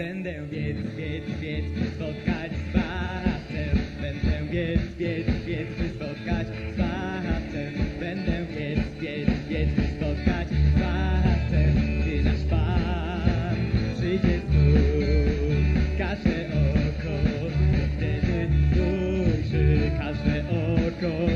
بند گیت گیت گیت سواش پاس بند گیت گیت گیت سو کا بند گیس گیت گیت سو کا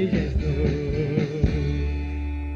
ٹھیک ہے